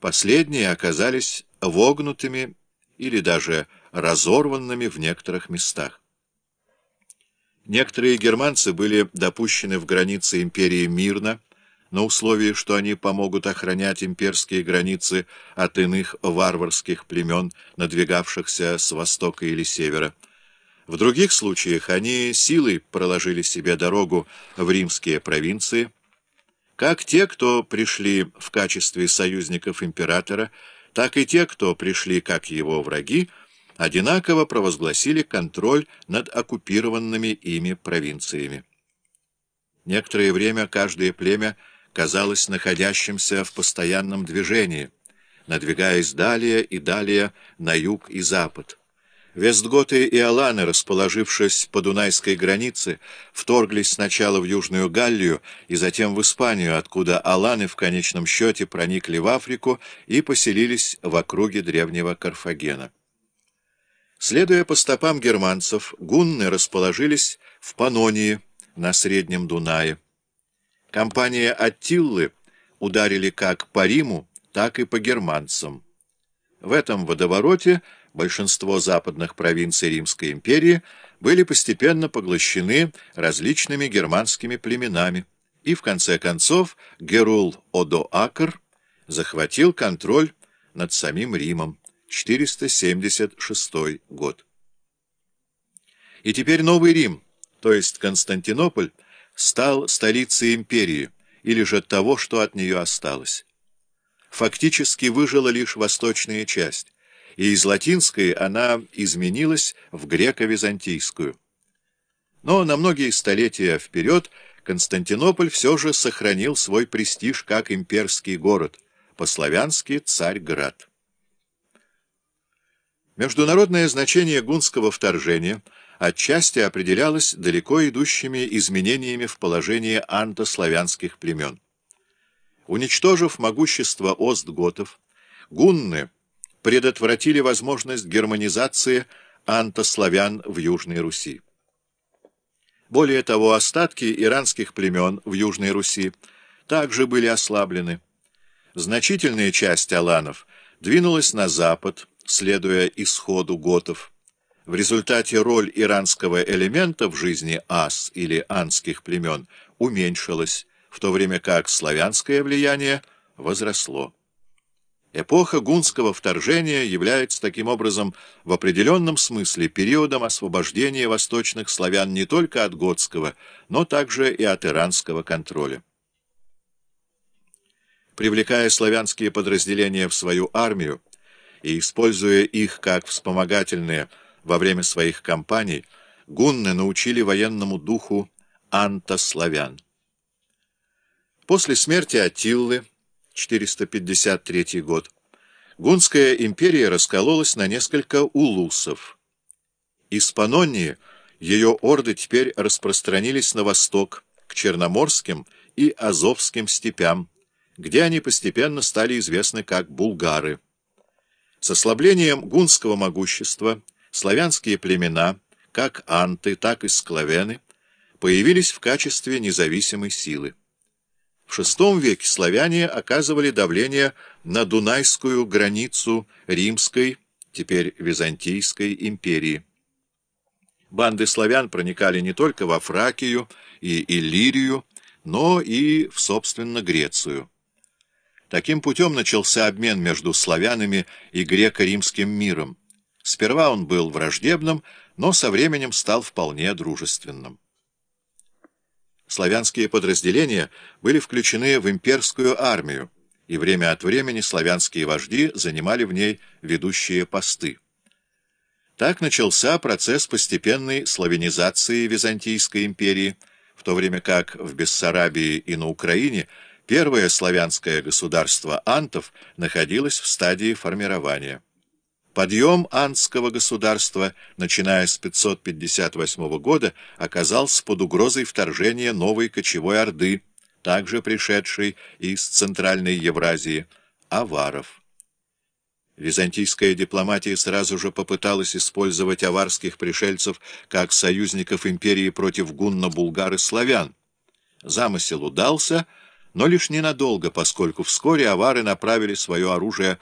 Последние оказались вогнутыми или даже разорванными в некоторых местах. Некоторые германцы были допущены в границы империи мирно, на условии, что они помогут охранять имперские границы от иных варварских племен, надвигавшихся с востока или севера. В других случаях они силой проложили себе дорогу в римские провинции, как те, кто пришли в качестве союзников императора, так и те, кто пришли как его враги, одинаково провозгласили контроль над оккупированными ими провинциями. Некоторое время каждое племя казалось находящимся в постоянном движении, надвигаясь далее и далее на юг и запад. Вестготы и Аланы, расположившись по Дунайской границе, вторглись сначала в Южную Галлию и затем в Испанию, откуда Аланы в конечном счете проникли в Африку и поселились в округе древнего Карфагена. Следуя по стопам германцев, гунны расположились в Панонии на Среднем Дунае. Компания Аттиллы ударили как по Риму, так и по германцам. В этом водовороте большинство западных провинций Римской империи были постепенно поглощены различными германскими племенами, и в конце концов Герул-Одоакр захватил контроль над самим Римом, 476 год. И теперь Новый Рим, то есть Константинополь, стал столицей империи, или же того, что от нее осталось. Фактически выжила лишь восточная часть, и из латинской она изменилась в греко-византийскую. Но на многие столетия вперед Константинополь все же сохранил свой престиж как имперский город, по-славянски Царьград. Международное значение гунского вторжения отчасти определялось далеко идущими изменениями в положении антославянских племен. Уничтожив могущество остготов, гунны предотвратили возможность германизации антославян в Южной Руси. Более того, остатки иранских племен в Южной Руси также были ослаблены. Значительная часть аланов двинулась на запад, следуя исходу готов. В результате роль иранского элемента в жизни ас или анских племен уменьшилась, в то время как славянское влияние возросло. Эпоха гунского вторжения является таким образом в определенном смысле периодом освобождения восточных славян не только от готского, но также и от иранского контроля. Привлекая славянские подразделения в свою армию и используя их как вспомогательные во время своих кампаний, гунны научили военному духу антославян. После смерти Аттиллы 453 год, Гунская империя раскололась на несколько улусов. Из Панонии ее орды теперь распространились на восток, к Черноморским и Азовским степям, где они постепенно стали известны как булгары. С ослаблением гунского могущества славянские племена, как анты, так и склавены, появились в качестве независимой силы. В VI веке славяне оказывали давление на Дунайскую границу Римской, теперь Византийской империи. Банды славян проникали не только во Фракию и Иллирию, но и в, собственно, Грецию. Таким путем начался обмен между славянами и греко-римским миром. Сперва он был враждебным, но со временем стал вполне дружественным славянские подразделения были включены в имперскую армию, и время от времени славянские вожди занимали в ней ведущие посты. Так начался процесс постепенной славянизации Византийской империи, в то время как в Бессарабии и на Украине первое славянское государство антов находилось в стадии формирования. Подъем андского государства, начиная с 558 года, оказался под угрозой вторжения новой кочевой орды, также пришедшей из Центральной Евразии, аваров. Византийская дипломатия сразу же попыталась использовать аварских пришельцев как союзников империи против гунно-булгар и славян. Замысел удался, но лишь ненадолго, поскольку вскоре авары направили свое оружие